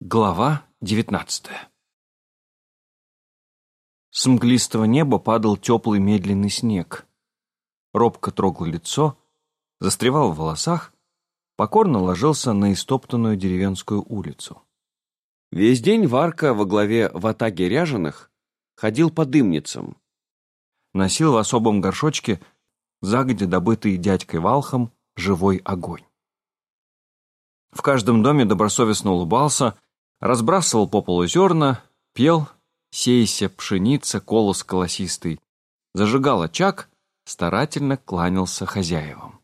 Глава девятнадцатая С мглистого неба падал теплый медленный снег. Робко трогал лицо, застревал в волосах, покорно ложился на истоптанную деревенскую улицу. Весь день Варка во главе ватаги ряженых ходил по дымницам. Носил в особом горшочке загодя добытый дядькой Валхом живой огонь. В каждом доме добросовестно улыбался, разбрасывал по полу зерна, пел, сейся, пшеница, колос колосистый, зажигал очаг, старательно кланялся хозяевам.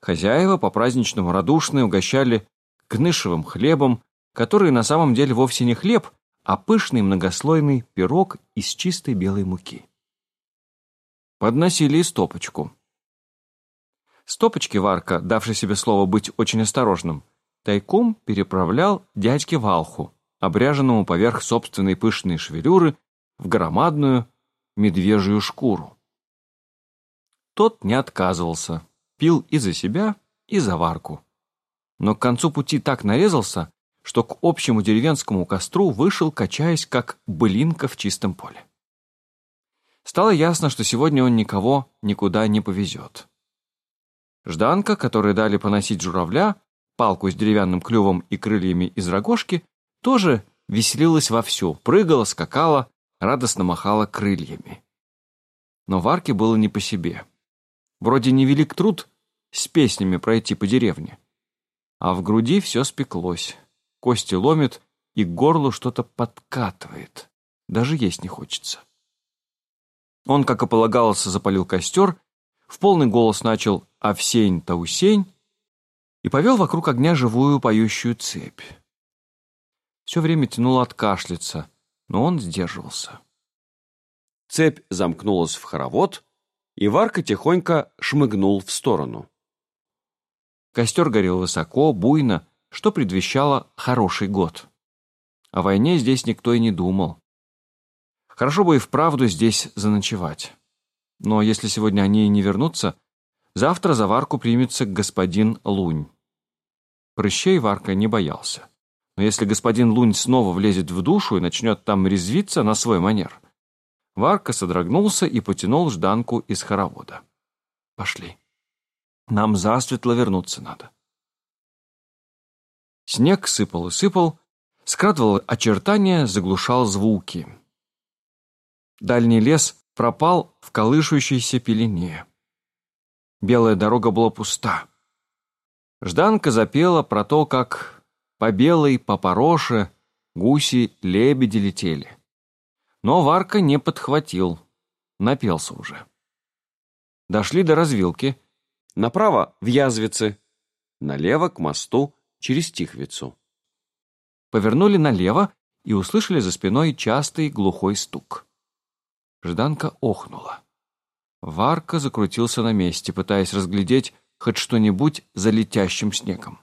Хозяева по-праздничному радушные угощали кнышевым хлебом, который на самом деле вовсе не хлеб, а пышный многослойный пирог из чистой белой муки. Подносили и стопочку. Стопочки Варка, давший себе слово быть очень осторожным, тайком переправлял дядьке Валху, обряженному поверх собственной пышной шевелюры, в громадную медвежью шкуру. Тот не отказывался, пил и за себя, и за Варку. Но к концу пути так нарезался, что к общему деревенскому костру вышел, качаясь, как былинка в чистом поле. Стало ясно, что сегодня он никого никуда не повезет. Жданка, которой дали поносить журавля, палку с деревянным клювом и крыльями из рогожки, тоже веселилась вовсю, прыгала, скакала, радостно махала крыльями. Но Варке было не по себе. Вроде невелик труд с песнями пройти по деревне. А в груди все спеклось, кости ломит и к горлу что-то подкатывает. Даже есть не хочется. Он, как и полагалось, запалил костер, в полный голос начал «Овсень-таусень» и повел вокруг огня живую поющую цепь. Все время тянуло откашляться, но он сдерживался. Цепь замкнулась в хоровод, и Варка тихонько шмыгнул в сторону. Костер горел высоко, буйно, что предвещало хороший год. О войне здесь никто и не думал. Хорошо бы и вправду здесь заночевать. Но если сегодня они не вернутся, завтра за Варку примется господин Лунь. Прыщей Варка не боялся. Но если господин Лунь снова влезет в душу и начнет там резвиться на свой манер, Варка содрогнулся и потянул Жданку из хоровода. «Пошли. Нам засветло вернуться надо». Снег сыпал и сыпал, скрадывал очертания, заглушал звуки. Дальний лес пропал в колышущейся пелене. Белая дорога была пуста. Жданка запела про то, как по белой, по пороше гуси, лебеди летели. Но Варка не подхватил, напелся уже. Дошли до развилки. Направо — в Язвице, налево — к мосту через Тихвицу. Повернули налево и услышали за спиной частый глухой стук. Жданка охнула. Варка закрутился на месте, пытаясь разглядеть хоть что-нибудь за летящим снегом.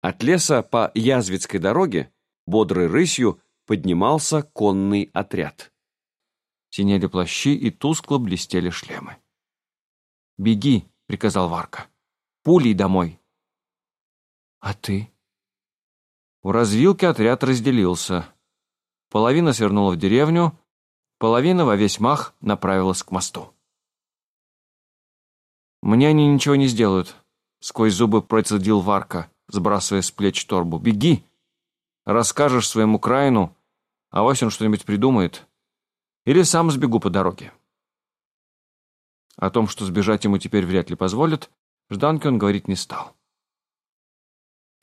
От леса по Язвицкой дороге бодрой рысью поднимался конный отряд. Синели плащи и тускло блестели шлемы. «Беги», — приказал Варка. «Пулей домой». «А ты?» У развилки отряд разделился. Половина свернула в деревню, Половина во весь мах направилась к мосту. «Мне они ничего не сделают», — сквозь зубы процедил Варка, сбрасывая с плеч торбу. «Беги! Расскажешь своему краину, а вось он что-нибудь придумает. Или сам сбегу по дороге». О том, что сбежать ему теперь вряд ли позволят, Жданке он говорить не стал.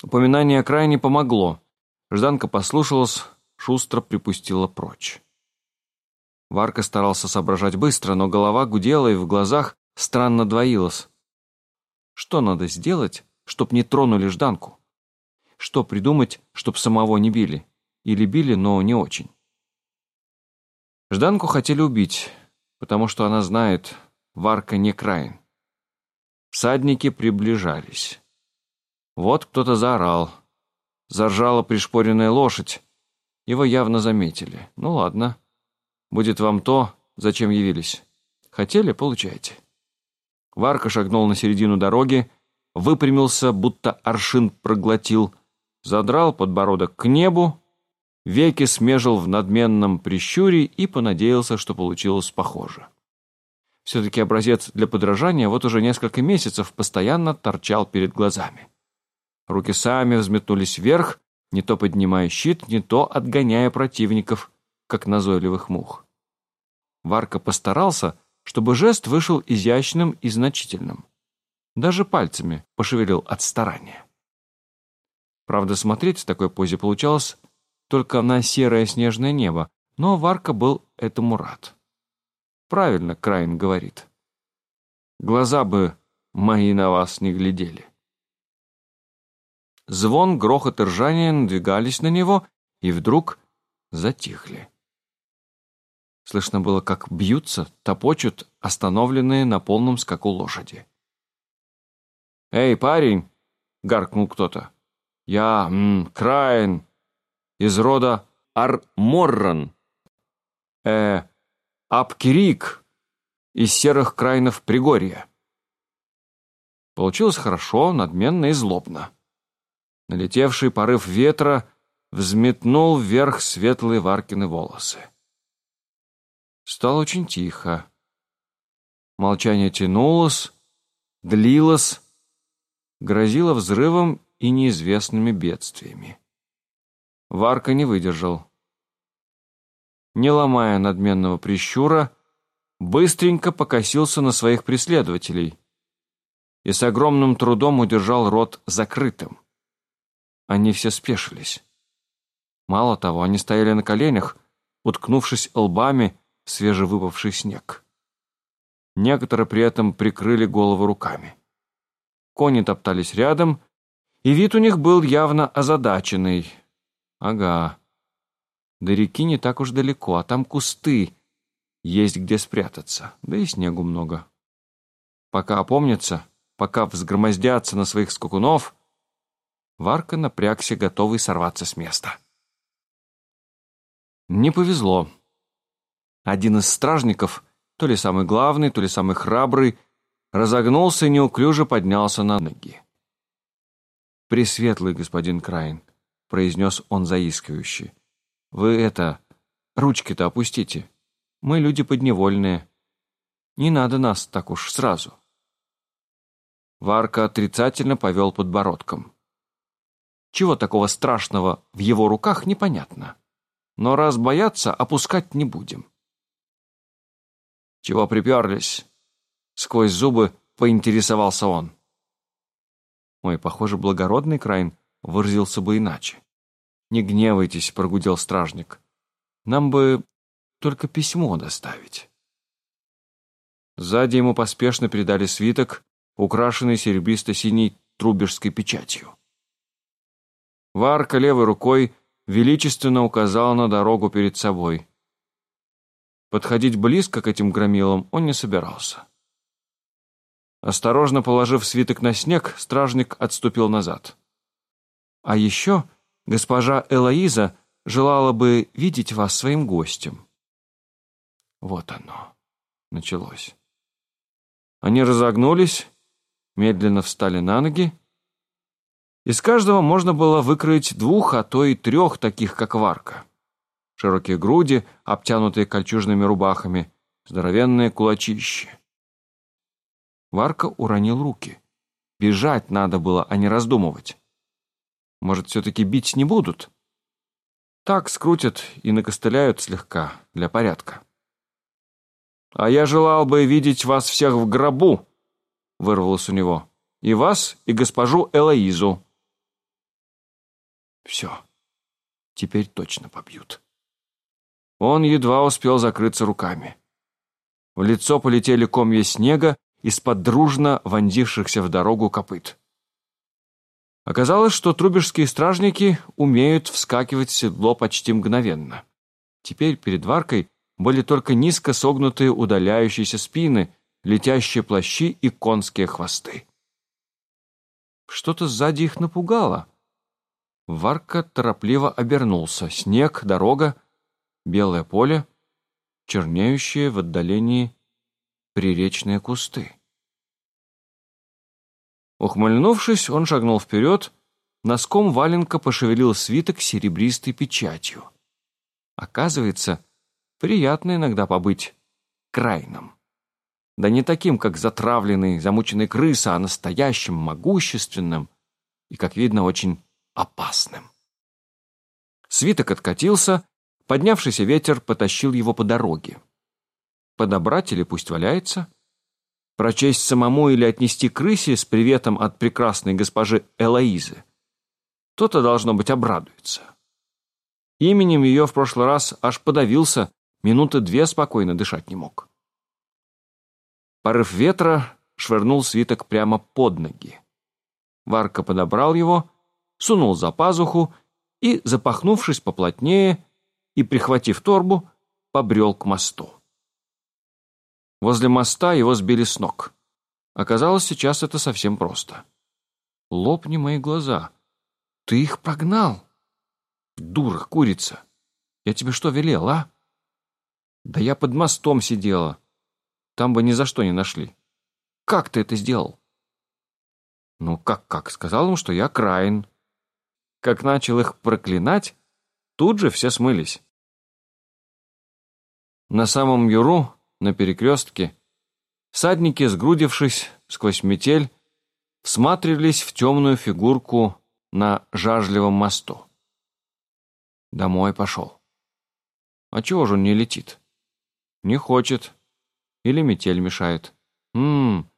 Упоминание о крайне помогло. Жданка послушалась, шустро припустила прочь. Варка старался соображать быстро, но голова гудела и в глазах странно двоилась. Что надо сделать, чтоб не тронули Жданку? Что придумать, чтоб самого не били? Или били, но не очень? Жданку хотели убить, потому что она знает, Варка не краин. Всадники приближались. Вот кто-то заорал. Заржала пришпоренная лошадь. Его явно заметили. Ну ладно. Будет вам то, зачем явились. Хотели – получайте». Варка шагнул на середину дороги, выпрямился, будто аршин проглотил, задрал подбородок к небу, веки смежил в надменном прищуре и понадеялся, что получилось похоже. Все-таки образец для подражания вот уже несколько месяцев постоянно торчал перед глазами. Руки сами взметнулись вверх, не то поднимая щит, не то отгоняя противников, как назойливых мух. Варка постарался, чтобы жест вышел изящным и значительным. Даже пальцами пошевелил от старания. Правда, смотреть в такой позе получалось только на серое снежное небо, но Варка был этому рад. Правильно Крайн говорит. Глаза бы мои на вас не глядели. Звон, грохот и ржание надвигались на него и вдруг затихли. Слышно было, как бьются, топочут остановленные на полном скаку лошади. «Эй, парень!» — гаркнул кто-то. «Я, м, Крайн, из рода Арморран. Э, Апкирик из серых крайнов Пригорья. Получилось хорошо, надменно и злобно. Налетевший порыв ветра взметнул вверх светлые Варкины волосы. Стало очень тихо. Молчание тянулось, длилось, грозило взрывом и неизвестными бедствиями. Варка не выдержал не ломая надменного прищура, быстренько покосился на своих преследователей и с огромным трудом удержал рот закрытым. Они все спешились. Мало того, они стояли на коленях, уткнувшись лбами свежевыпавший снег. Некоторые при этом прикрыли голову руками. Кони топтались рядом, и вид у них был явно озадаченный. Ага, до реки не так уж далеко, а там кусты. Есть где спрятаться, да и снегу много. Пока опомнятся, пока взгромоздятся на своих скакунов, Варка напрягся, готовый сорваться с места. Не повезло. Один из стражников, то ли самый главный, то ли самый храбрый, разогнулся и неуклюже поднялся на ноги. «Пресветлый господин Крайн», — произнес он заискивающе, вы это, ручки-то опустите. Мы люди подневольные. Не надо нас так уж сразу. Варка отрицательно повел подбородком. Чего такого страшного в его руках, непонятно. Но раз боятся, опускать не будем. Чего приперлись? Сквозь зубы поинтересовался он. Ой, похоже, благородный Крайн выразился бы иначе. «Не гневайтесь», — прогудел стражник. «Нам бы только письмо доставить». Сзади ему поспешно передали свиток, украшенный серебристо-синей трубежской печатью. Варка левой рукой величественно указал на дорогу перед собой. Подходить близко к этим громилам он не собирался. Осторожно положив свиток на снег, стражник отступил назад. А еще Госпожа Элоиза желала бы видеть вас своим гостем. Вот оно. Началось. Они разогнулись, медленно встали на ноги. Из каждого можно было выкроить двух, а то и трех таких, как Варка. Широкие груди, обтянутые кольчужными рубахами, здоровенные кулачищи. Варка уронил руки. Бежать надо было, а не раздумывать. Может, все-таки бить не будут? Так скрутят и накостыляют слегка, для порядка. «А я желал бы видеть вас всех в гробу», — вырвалось у него. «И вас, и госпожу Элоизу». Все, теперь точно побьют. Он едва успел закрыться руками. В лицо полетели комья снега из-под дружно вонзившихся в дорогу копыт. Оказалось, что трубежские стражники умеют вскакивать в седло почти мгновенно. Теперь перед варкой были только низко согнутые удаляющиеся спины, летящие плащи и конские хвосты. Что-то сзади их напугало. Варка торопливо обернулся. Снег, дорога, белое поле, чернеющие в отдалении приречные кусты. Ухмыльнувшись, он шагнул вперед, Носком валенка пошевелил свиток серебристой печатью. Оказывается, приятно иногда побыть крайным. Да не таким, как затравленный, замученный крыса, а настоящим, могущественным и, как видно, очень опасным. Свиток откатился, поднявшийся ветер потащил его по дороге. Подобрать или пусть валяется? Прочесть самому или отнести крысе с приветом от прекрасной госпожи Элоизы? То-то, должно быть, обрадуется. Именем ее в прошлый раз аж подавился, минуты две спокойно дышать не мог. Порыв ветра швырнул свиток прямо под ноги. Варка подобрал его, сунул за пазуху и, запахнувшись поплотнее и прихватив торбу, побрел к мосту. Возле моста его сбили с ног. Оказалось, сейчас это совсем просто. Лопни мои глаза. Ты их прогнал? Дура, курица. Я тебе что велел, а? Да я под мостом сидела. Там бы ни за что не нашли. Как ты это сделал? Ну, как-как? Сказал им, что я Краин. Как начал их проклинать, тут же все смылись. На самом Юру, на перекрестке, садники, сгрудившись сквозь метель, всматривались в темную фигурку на жажливом мосту. Домой пошел. А чего же он не летит? Не хочет. Или метель мешает. Ммм,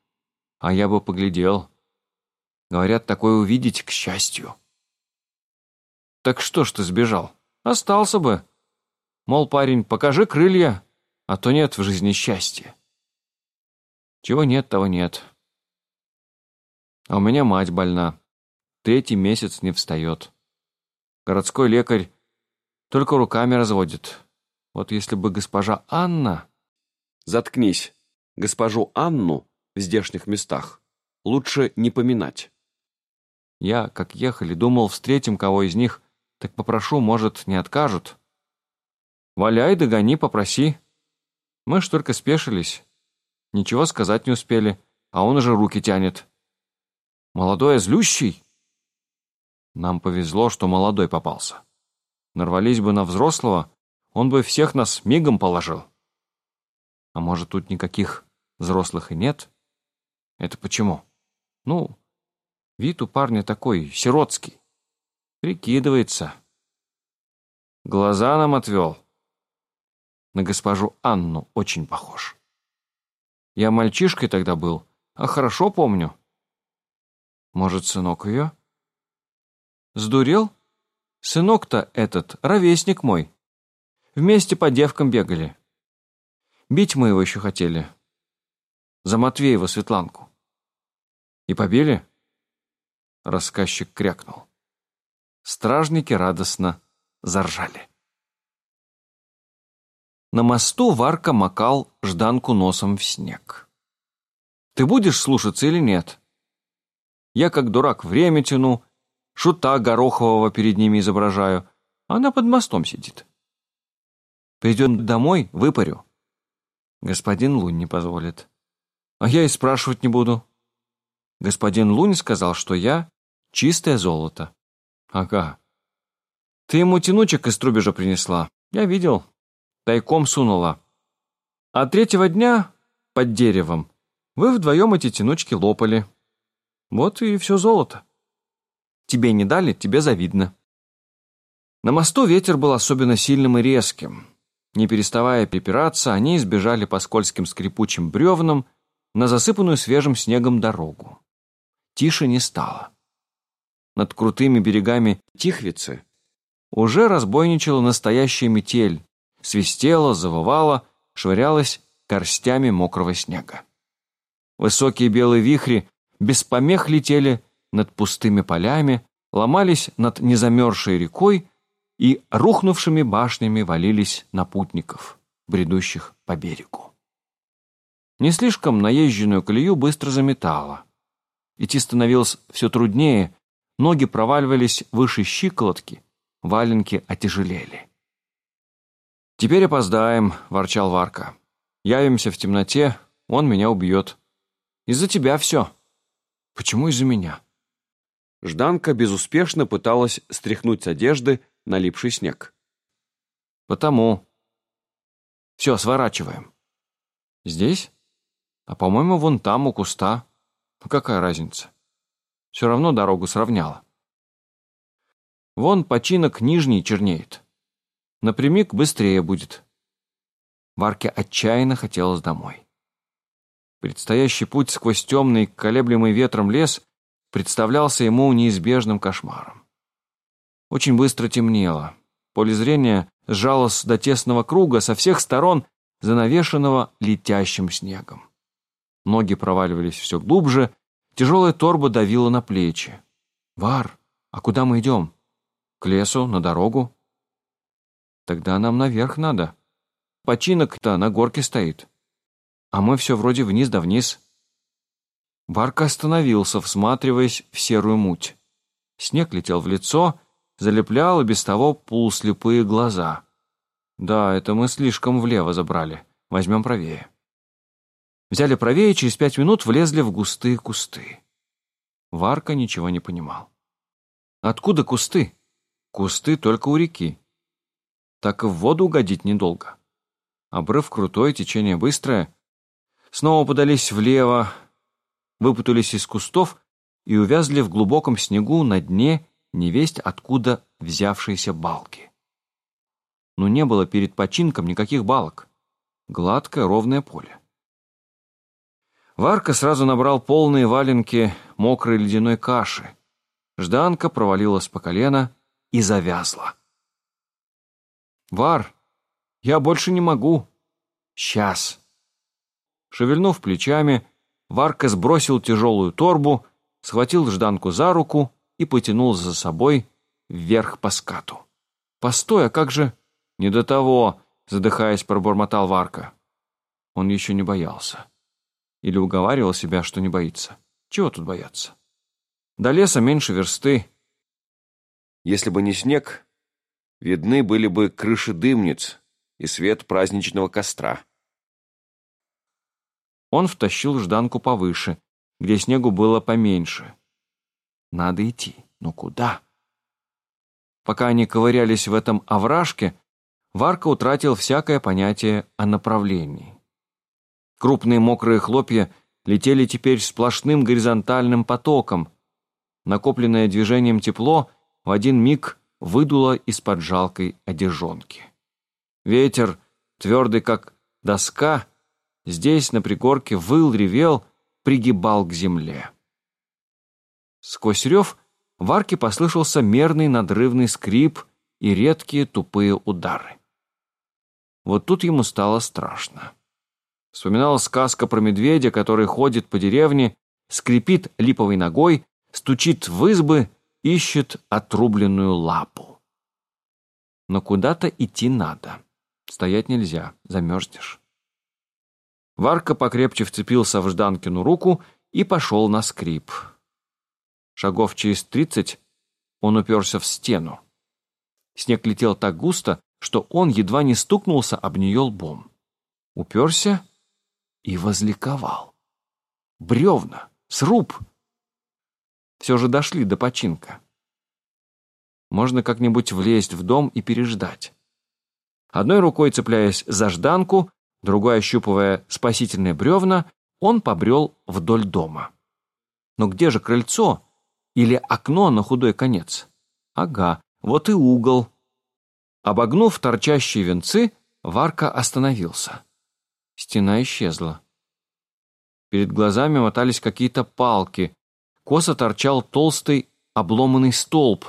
а я бы поглядел. Говорят, такое увидеть к счастью. Так что ж ты сбежал? Остался бы. Мол, парень, покажи крылья, а то нет в жизни счастья. Чего нет, того нет. А у меня мать больна. Третий месяц не встает. Городской лекарь только руками разводит. Вот если бы госпожа Анна... Заткнись. Госпожу Анну в здешних местах лучше не поминать. Я, как ехали, думал, встретим кого из них, так попрошу, может, не откажут. Валяй, догони, попроси. Мы ж только спешились. Ничего сказать не успели, а он уже руки тянет. Молодой, а злющий? Нам повезло, что молодой попался. Нарвались бы на взрослого, он бы всех нас мигом положил. А может, тут никаких взрослых и нет? Это почему? Ну, вид у парня такой, сиротский. Прикидывается. Глаза нам отвел. На госпожу Анну очень похож. Я мальчишкой тогда был, а хорошо помню. Может, сынок ее? Сдурел? Сынок-то этот, ровесник мой. Вместе по девкам бегали. Бить мы его еще хотели. За Матвеева Светланку. И побили? Рассказчик крякнул. Стражники радостно заржали. На мосту Варка макал Жданку носом в снег. «Ты будешь слушаться или нет?» Я, как дурак, время тяну, шута Горохового перед ними изображаю. Она под мостом сидит. Придем домой, выпарю. Господин Лунь не позволит. А я и спрашивать не буду. Господин Лунь сказал, что я чистое золото. Ага. Ты ему тянучек из трубежа принесла. Я видел. Тайком сунула. А третьего дня под деревом вы вдвоем эти тянучки лопали. Вот и все золото. Тебе не дали, тебе завидно. На мосту ветер был особенно сильным и резким. Не переставая припираться, они избежали по скользким скрипучим бревнам на засыпанную свежим снегом дорогу. Тише не стало. Над крутыми берегами Тихвицы уже разбойничала настоящая метель, свистела, завывала, швырялась горстями мокрого снега. Высокие белые вихри без помех летели над пустыми полями, ломались над незамерзшей рекой и рухнувшими башнями валились на путников, бредущих по берегу. Не слишком наезженную колею быстро заметало. Идти становилось все труднее, ноги проваливались выше щиколотки, валенки отяжелели. «Теперь опоздаем», — ворчал Варка. «Явимся в темноте, он меня убьет. Из-за тебя все». «Почему из-за меня?» Жданка безуспешно пыталась стряхнуть с одежды налипший снег. «Потому. Все, сворачиваем». «Здесь? А, по-моему, вон там, у куста. Ну, какая разница? Все равно дорогу сравняла. Вон починок нижний чернеет. Напрямик быстрее будет». Варке отчаянно хотелось домой. Предстоящий путь сквозь темный, колеблемый ветром лес представлялся ему неизбежным кошмаром. Очень быстро темнело. Поле зрения сжалось до тесного круга со всех сторон, занавешенного летящим снегом. Ноги проваливались все глубже, тяжелая торба давила на плечи. «Вар, а куда мы идем? К лесу, на дорогу?» «Тогда нам наверх надо. Починок-то на горке стоит» а мы все вроде вниз да вниз. Варка остановился, всматриваясь в серую муть. Снег летел в лицо, залеплял и без того полуслепые глаза. Да, это мы слишком влево забрали. Возьмем правее. Взяли правее, через пять минут влезли в густые кусты. Варка ничего не понимал. Откуда кусты? Кусты только у реки. Так и в воду угодить недолго. Обрыв крутой, течение быстрое — снова подались влево, выпутались из кустов и увязли в глубоком снегу на дне невесть откуда взявшиеся балки. Но не было перед починком никаких балок. Гладкое ровное поле. Варка сразу набрал полные валенки мокрой ледяной каши. Жданка провалилась по колено и завязла. «Вар, я больше не могу. Сейчас». Шевельнув плечами, Варка сбросил тяжелую торбу, схватил Жданку за руку и потянул за собой вверх по скату. «Постой, а как же...» «Не до того», — задыхаясь, пробормотал Варка. Он еще не боялся. Или уговаривал себя, что не боится. Чего тут бояться? До леса меньше версты. Если бы не снег, видны были бы крыши дымниц и свет праздничного костра. Он втащил Жданку повыше, где снегу было поменьше. Надо идти. Но куда? Пока они ковырялись в этом овражке, Варка утратил всякое понятие о направлении. Крупные мокрые хлопья летели теперь сплошным горизонтальным потоком. Накопленное движением тепло в один миг выдуло из-под жалкой одежонки. Ветер, твердый как доска, Здесь, на пригорке, выл, ревел, пригибал к земле. Сквозь рев в арке послышался мерный надрывный скрип и редкие тупые удары. Вот тут ему стало страшно. Вспоминалась сказка про медведя, который ходит по деревне, скрипит липовой ногой, стучит в избы, ищет отрубленную лапу. Но куда-то идти надо. Стоять нельзя, замерзнешь. Варка покрепче вцепился в Жданкину руку и пошел на скрип. Шагов через тридцать он уперся в стену. Снег летел так густо, что он едва не стукнулся об нее лбом. Уперся и возликовал. Бревна, сруб. Все же дошли до починка. Можно как-нибудь влезть в дом и переждать. Одной рукой цепляясь за Жданку, другой ощупывая спасительные бревна, он побрел вдоль дома. Но где же крыльцо или окно на худой конец? Ага, вот и угол. Обогнув торчащие венцы, Варка остановился. Стена исчезла. Перед глазами мотались какие-то палки. Косо торчал толстый обломанный столб.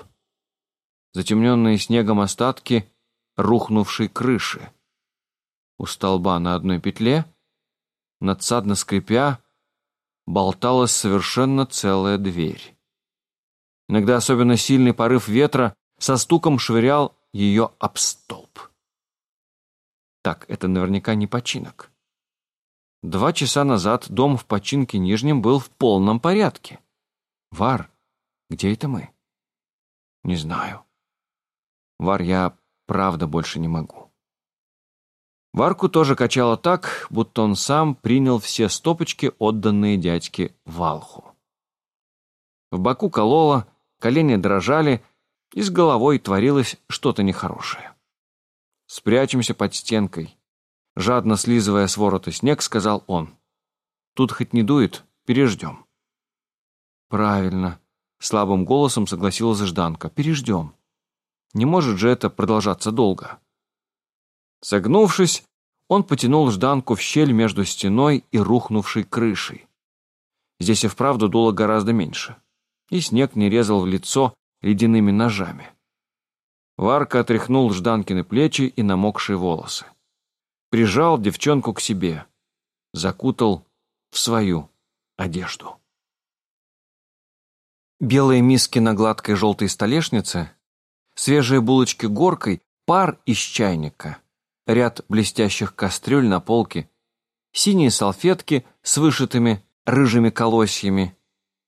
Затемненные снегом остатки рухнувшей крыши. У столба на одной петле, надсадно скрипя, болталась совершенно целая дверь. Иногда особенно сильный порыв ветра со стуком швырял ее об столб. Так, это наверняка не починок. Два часа назад дом в починке Нижнем был в полном порядке. Вар, где это мы? Не знаю. Вар, я правда больше не могу. Варку тоже качало так, будто он сам принял все стопочки, отданные дядьке Валху. В боку кололо, колени дрожали, и с головой творилось что-то нехорошее. «Спрячемся под стенкой», — жадно слизывая с ворота снег, сказал он. «Тут хоть не дует, переждем». «Правильно», — слабым голосом согласилась Жданка, — «переждем. Не может же это продолжаться долго». Согнувшись, он потянул Жданку в щель между стеной и рухнувшей крышей. Здесь и вправду дуло гораздо меньше, и снег не резал в лицо ледяными ножами. Варка отряхнул Жданкины плечи и намокшие волосы. Прижал девчонку к себе, закутал в свою одежду. Белые миски на гладкой желтой столешнице, свежие булочки горкой, пар из чайника, ряд блестящих кастрюль на полке, синие салфетки с вышитыми рыжими колосьями,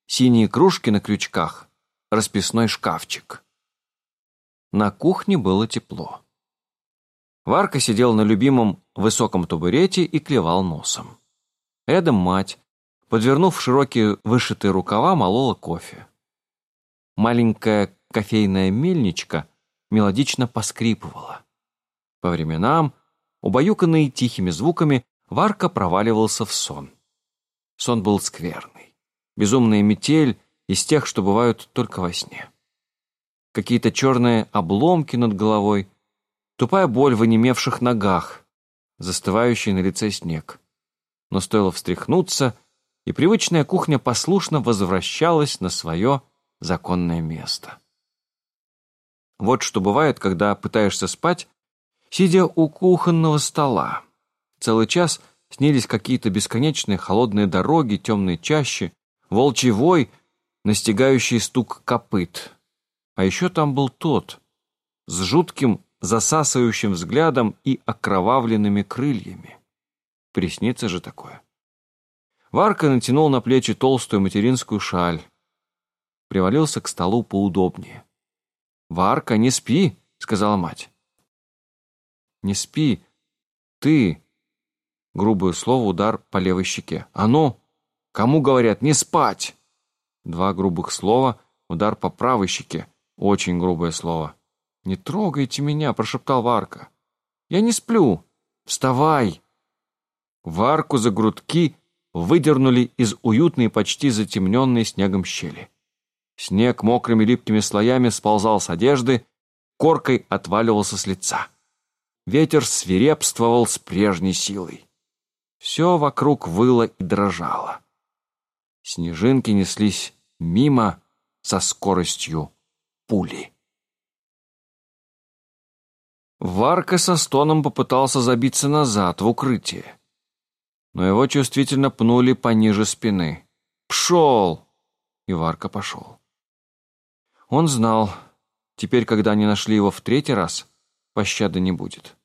синие кружки на крючках, расписной шкафчик. На кухне было тепло. Варка сидел на любимом высоком табурете и клевал носом. Рядом мать, подвернув широкие вышитые рукава, молола кофе. Маленькая кофейная мельничка мелодично поскрипывала. По временам, убаюканный тихими звуками, Варка проваливался в сон. Сон был скверный. Безумная метель из тех, что бывают только во сне. Какие-то черные обломки над головой, тупая боль в онемевших ногах, застывающий на лице снег. Но стоило встряхнуться, и привычная кухня послушно возвращалась на свое законное место. Вот что бывает, когда пытаешься спать, сидя у кухонного стола. Целый час снились какие-то бесконечные холодные дороги, темные чащи, волчий вой, настигающий стук копыт. А еще там был тот, с жутким засасывающим взглядом и окровавленными крыльями. Приснится же такое. Варка натянул на плечи толстую материнскую шаль, привалился к столу поудобнее. «Варка, не спи!» — сказала мать. «Не спи! Ты!» Грубое слово, удар по левой щеке. «А ну! Кому говорят, не спать?» Два грубых слова, удар по правой щеке. Очень грубое слово. «Не трогайте меня!» — прошептал Варка. «Я не сплю! Вставай!» Варку за грудки выдернули из уютной, почти затемненной снегом щели. Снег мокрыми липкими слоями сползал с одежды, коркой отваливался с лица. Ветер свирепствовал с прежней силой. Все вокруг выло и дрожало. Снежинки неслись мимо со скоростью пули. Варка со стоном попытался забиться назад, в укрытие. Но его чувствительно пнули пониже спины. «Пшел!» И Варка пошел. Он знал, теперь, когда они нашли его в третий раз, пощады не будет.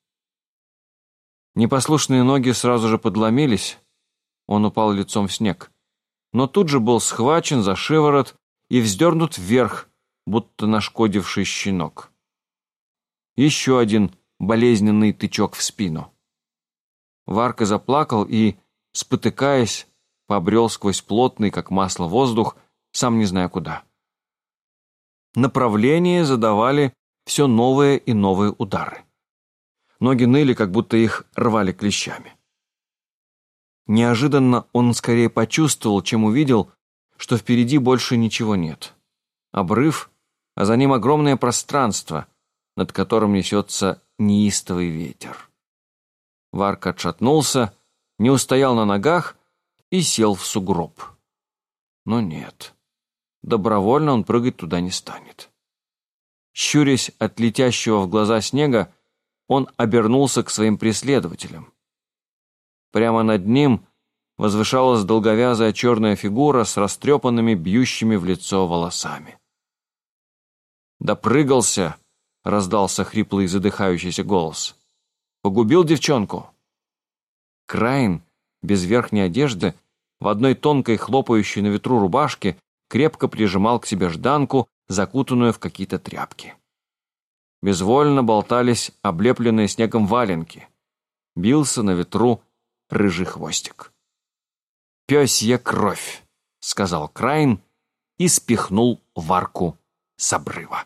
Непослушные ноги сразу же подломились, он упал лицом в снег, но тут же был схвачен за шиворот и вздернут вверх, будто нашкодивший щенок. Еще один болезненный тычок в спину. Варка заплакал и, спотыкаясь, побрел сквозь плотный, как масло, воздух, сам не зная куда направление задавали все новые и новые удары. Ноги ныли, как будто их рвали клещами. Неожиданно он скорее почувствовал, чем увидел, что впереди больше ничего нет. Обрыв, а за ним огромное пространство, над которым несется неистовый ветер. Варк отшатнулся, не устоял на ногах и сел в сугроб. Но нет добровольно он прыгать туда не станет. Щурясь от летящего в глаза снега, он обернулся к своим преследователям. Прямо над ним возвышалась долговязая черная фигура с растрепанными, бьющими в лицо волосами. «Допрыгался!» — раздался хриплый задыхающийся голос. «Погубил девчонку!» Крайн, без верхней одежды, в одной тонкой хлопающей на ветру рубашке, крепко прижимал к себе Жданку, закутанную в какие-то тряпки. Безвольно болтались облепленные снегом валенки. Бился на ветру рыжий хвостик. «Пёсья кровь», — сказал Крайн и спихнул варку с обрыва.